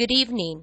Good evening.